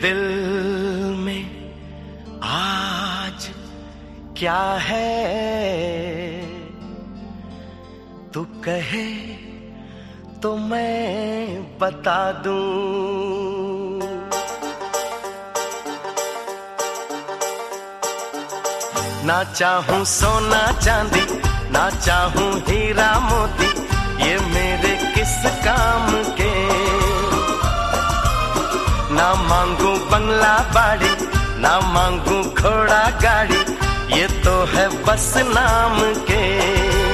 दिल में आज क्या है? तू कहे तो मैं बता दूँ। ना चाहूँ सोना चांदी, ना चाहूँ हीरा मोती, ये मेरे किस काम के मांगू बंगला बाड़ी ना मांगू घोड़ा गाड़ी ये तो है बस नाम के।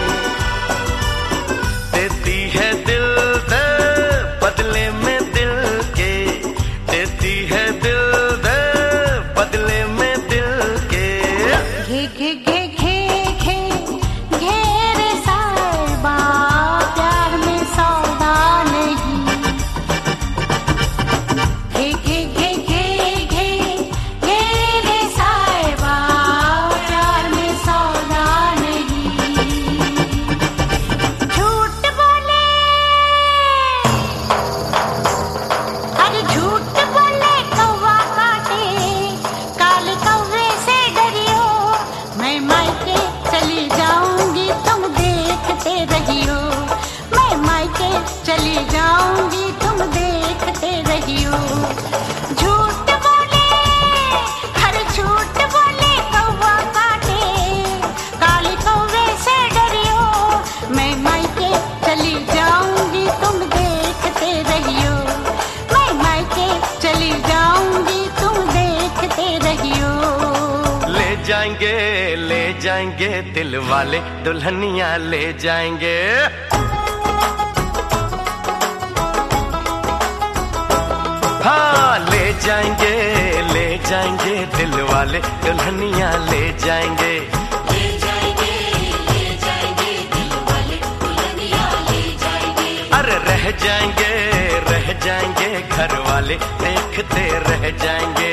जाएँगे दिल वाले दुल्हनिया ले जाएँगे। हाँ ले जाएँगे ले जाएँगे दिल वाले दुल्हनिया ले जाएँगे। अरे रह जाएँगे रह जाएँगे घर वाले देखते रह जाएँगे।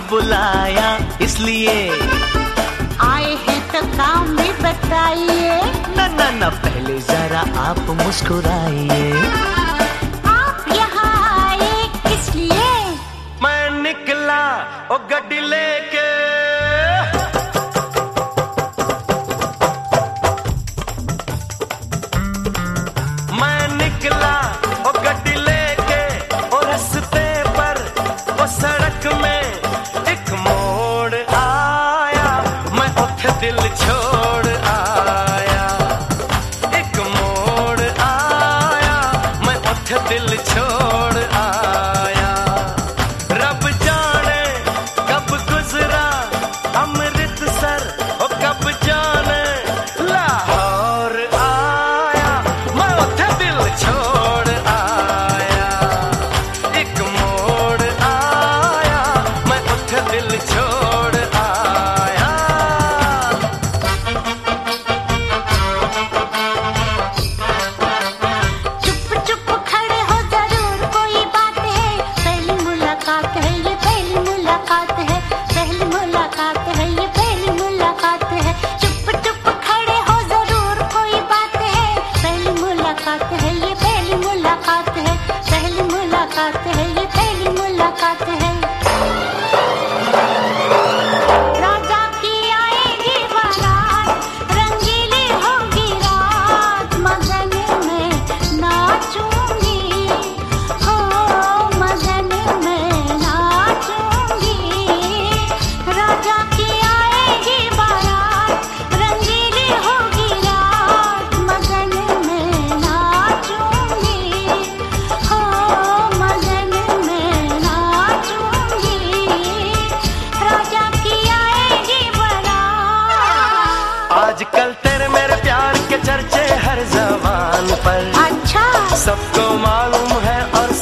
बुलाया इसलिए। आए हैं तो काम भी बताइए। न न न पहले जरा आप मुस्कुराइए। दिल छोड़। zapato.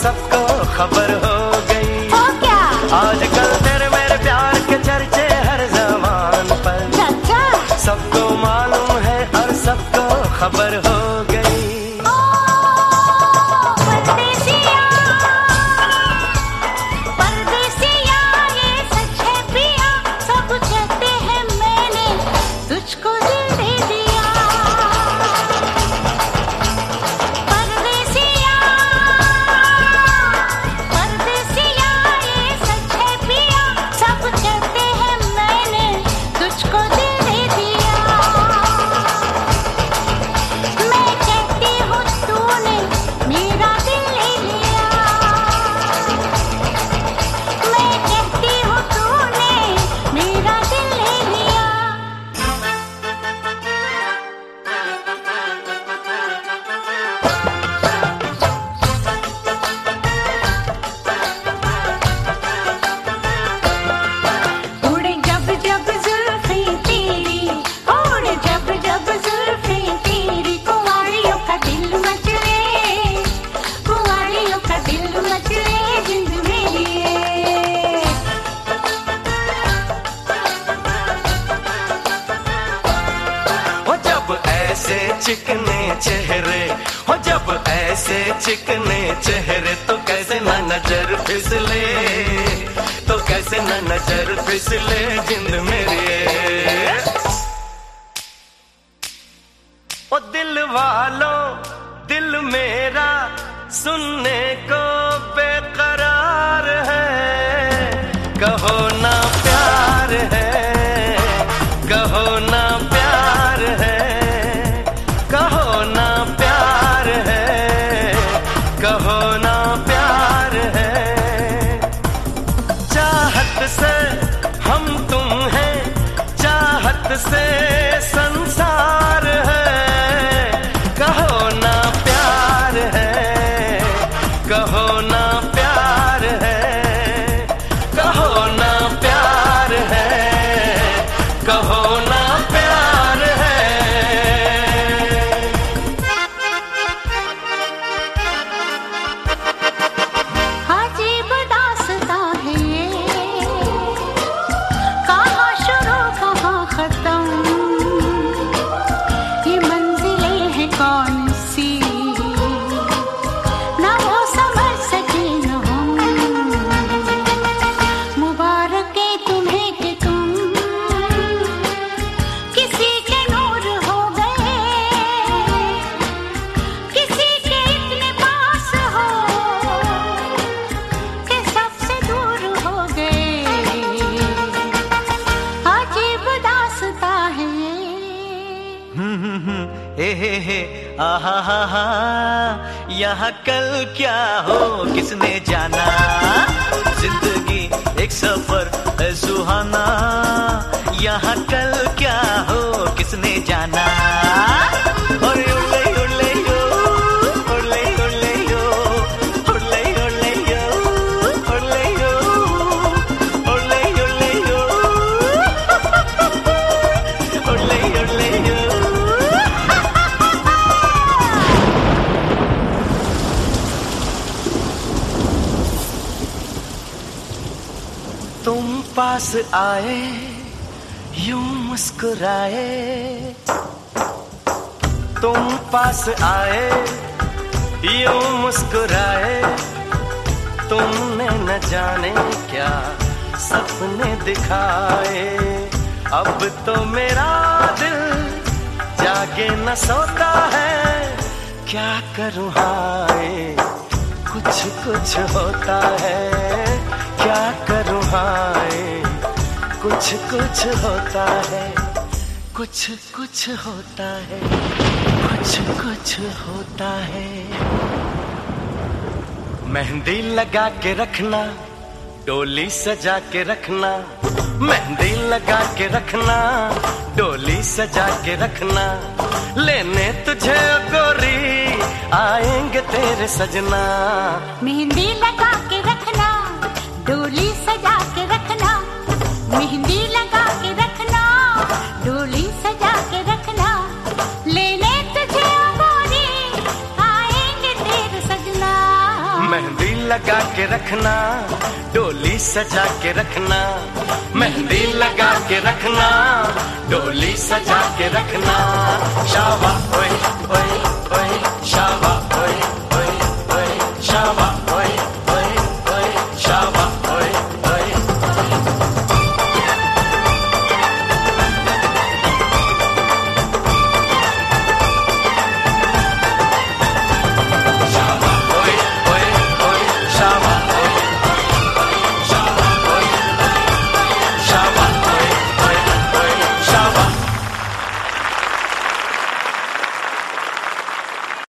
सबको खबर हो गई। हो क्या? आजकल तेरे मेरे प्यार के चर्चे हर जमान पर। चाचा सबको मालूम है और सबको खबर हो गई। सब मैंने तुझको नज़र फिसले तो कैसे ना नज़र फिसले जिंद मेरे? ओ दिल वालों, दिल मेरा सुनने को você. आहा हा हा यहाँ कल क्या हो, किसने जाना? ज़िंदगी एक सफ़र है सुहाना। यहाँ कल क्या हो, किसने जाना? तुम पास आए, यूँ मुस्कुराए। तुम पास आए, यूँ मुस्कुराए। तुमने न जाने क्या सपने दिखाए। अब तो मेरा दिल जागे न सोता है, क्या करूँ हाय? कुछ कुछ होता है। क्या करूँ? हाय, कुछ कुछ होता है, कुछ कुछ होता है, कुछ कुछ होता है। मेहंदी लगा के रखना, डोली सजा के रखना, मेहंदी लगा के रखना, डोली सजा के रखना। लेने तुझे गोरी, आएँगे तेरे सजना। मेहंदी लगा के रखना डोली सजा के रखना, मेहंदी लगा के रखना, डोली सजा के रखना। तुझे गोरी आएँगे सजना। मेहंदी लगा के रखना, डोली सजा के रखना। मेहंदी लगा के रखना, डोली सजा के रखना। शाबा ओए ओए ओए शाबा